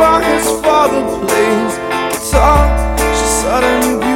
are his father plays guitar. She suddenly.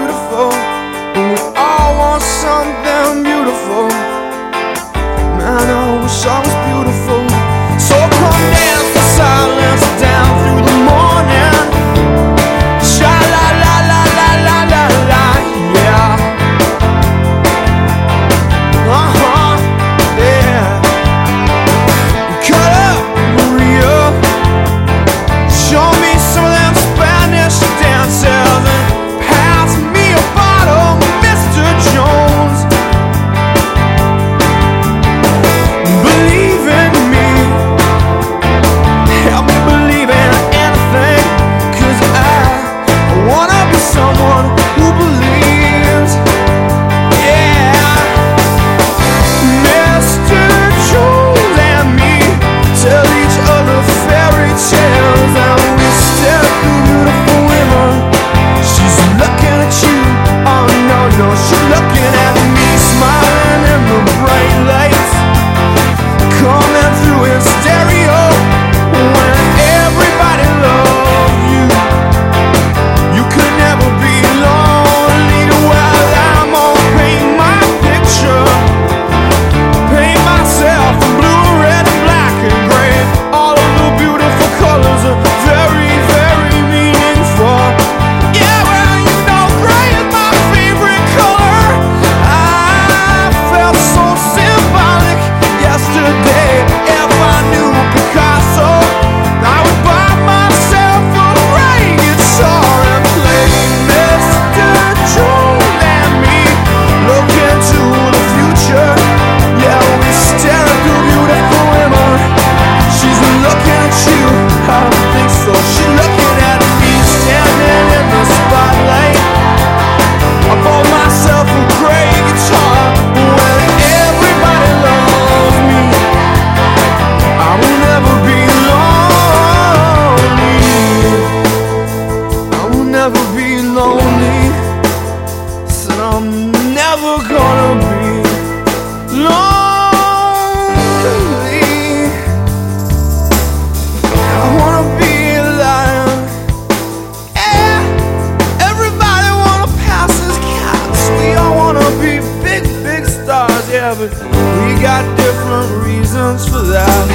but we got different reasons for that.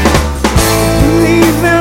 Believe in